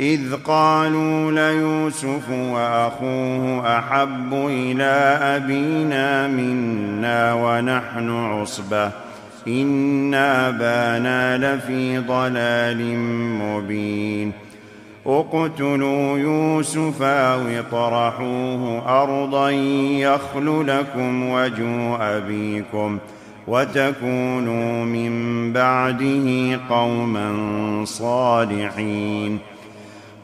إذ قالوا ليوسف وأخوه أحب إلى أبينا منا ونحن عصبة. إن أبانا لفي ضلال مبين. اقتلوا يوسف أو اطرحوه أرضا يخل لكم وجه أبيكم وتكونوا من بعده قوما صالحين.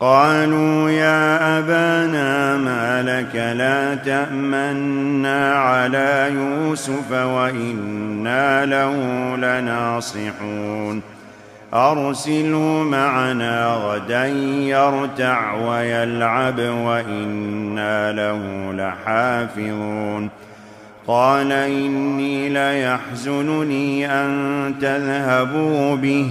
قالوا يا أبانا ما لك لا تأمنا على يوسف وإنا له لناصحون. أرسله معنا غدا يرتع ويلعب وإنا له لحافظون. قال إني ليحزنني أن تذهبوا به.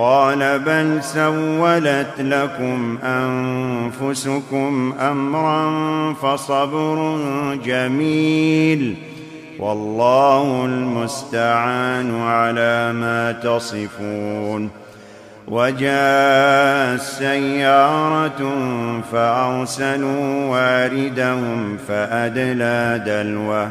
قال بل سولت لكم أنفسكم أمرا فصبر جميل والله المستعان على ما تصفون وجاء سياره فأرسلوا واردهم فأدلى دلوه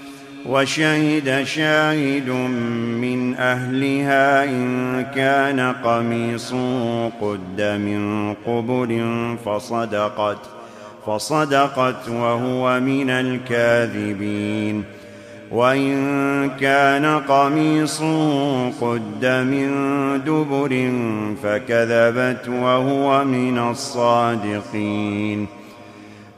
وشهد شاهد من أهلها إن كان قميص قد من قبل فصدقت فصدقت وهو من الكاذبين. وإن كان قميص قد من دبر فكذبت وهو من الصادقين.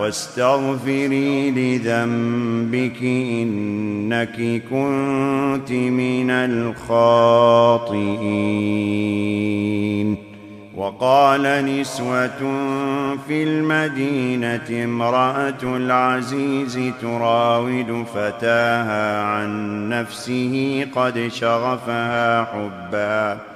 واستغفري لذنبك إنك كنت من الخاطئين. وقال نسوة في المدينة امرأة العزيز تراود فتاها عن نفسه قد شغفها حبا.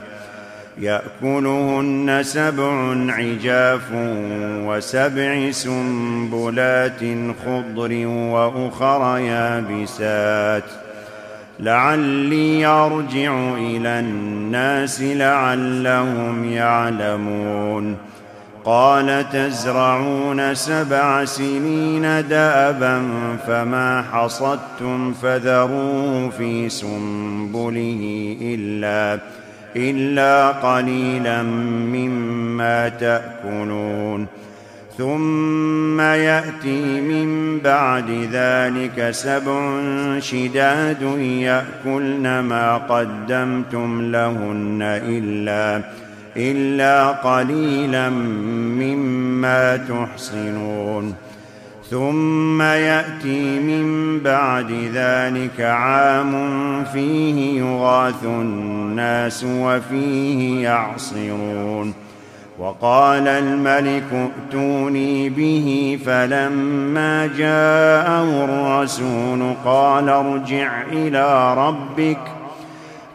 يأكلهن سبع عجاف وسبع سنبلات خضر وأخر يابسات. لعلي ارجع إلى الناس لعلهم يعلمون. قال تزرعون سبع سنين دأبا فما حصدتم فذروه في سنبله إلا, إلا قليلا مما تأكلون. ثم يأتي من بعد ذلك سبع شداد يأكلن ما قدمتم لهن إلا إلا قليلا مما تحصنون. ثم يأتي من بعد ذلك عام فيه يغاث الناس وفيه يعصرون. وقال الملك ائتوني به فلما جاءه الرسول قال ارجع إلى ربك ۖ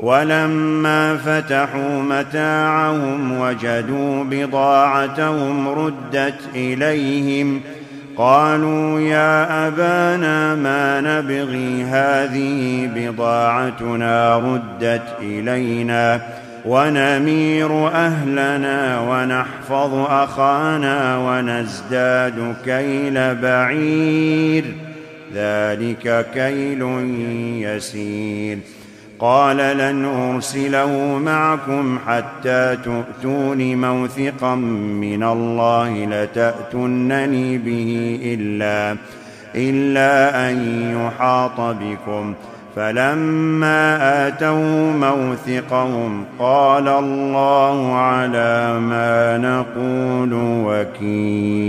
ولما فتحوا متاعهم وجدوا بضاعتهم ردت إليهم قالوا يا أبانا ما نبغي هذه بضاعتنا ردت إلينا ونمير أهلنا ونحفظ أخانا ونزداد كيل بعير. ذلك كيل يسير. قال لن ارسله معكم حتى تؤتون موثقا من الله لتاتونني به إلا إلا أن يحاط بكم. فلما آتوا موثقهم قال الله على ما نقول وكيل.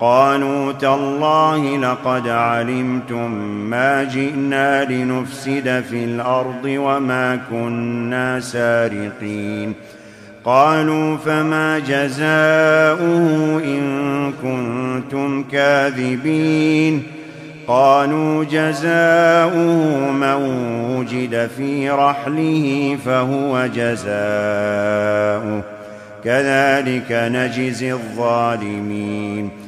قالوا تالله لقد علمتم ما جئنا لنفسد في الأرض وما كنا سارقين. قالوا فما جزاؤه إن كنتم كاذبين. قالوا جزاؤه من وجد في رحله فهو جزاؤه. كذلك نجزي الظالمين.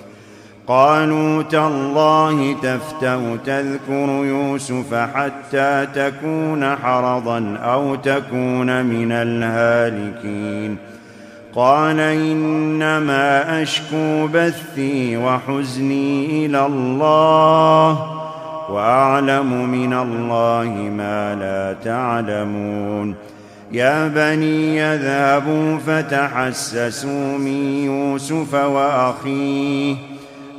قالوا تالله تفتأ تذكر يوسف حتى تكون حرضا أو تكون من الهالكين. قال إنما أشكو بثي وحزني إلى الله وأعلم من الله ما لا تعلمون. يا بني يذهبوا فتحسسوا من يوسف وأخيه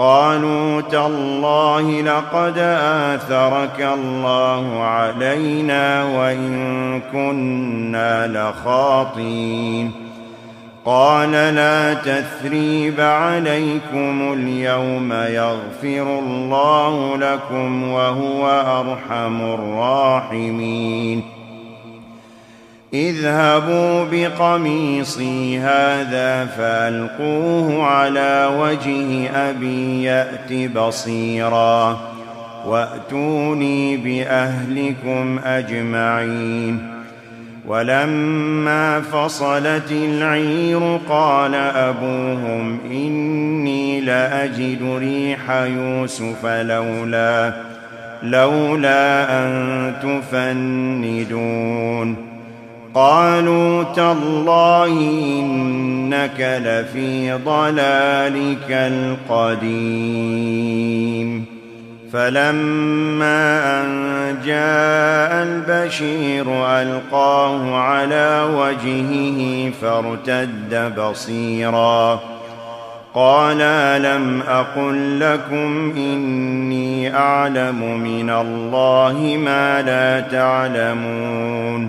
قالوا تالله لقد آثرك الله علينا وإن كنا لخاطين قال لا تثريب عليكم اليوم يغفر الله لكم وهو أرحم الراحمين. اذهبوا بقميصي هذا فألقوه على وجه أبي يأت بصيرا. وأتوني بأهلكم أجمعين. ولما فصلت العير قال أبوهم إني لأجد ريح يوسف لولا لولا أن تفندون. قالوا تالله إنك لفي ضلالك القديم. فلما أن جاء البشير ألقاه على وجهه فارتد بصيرا. قال لم أقل لكم إني أعلم من الله ما لا تعلمون.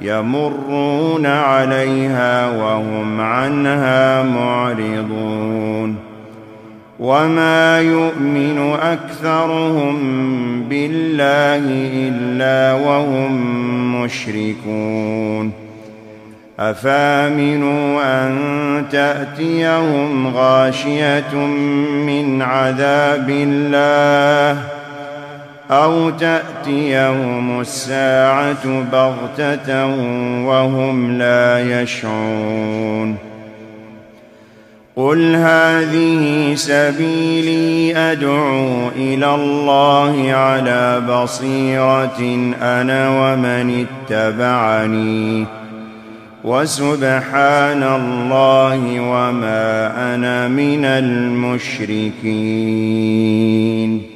يمرون عليها وهم عنها معرضون. وما يؤمن أكثرهم بالله إلا وهم مشركون. أفامنوا أن تأتيهم غاشية من عذاب الله؟ أو تأتيهم الساعة بغتة وهم لا يشعرون. قل هذه سبيلي أدعو إلى الله على بصيرة أنا ومن اتبعني. وسبحان الله وما أنا من المشركين.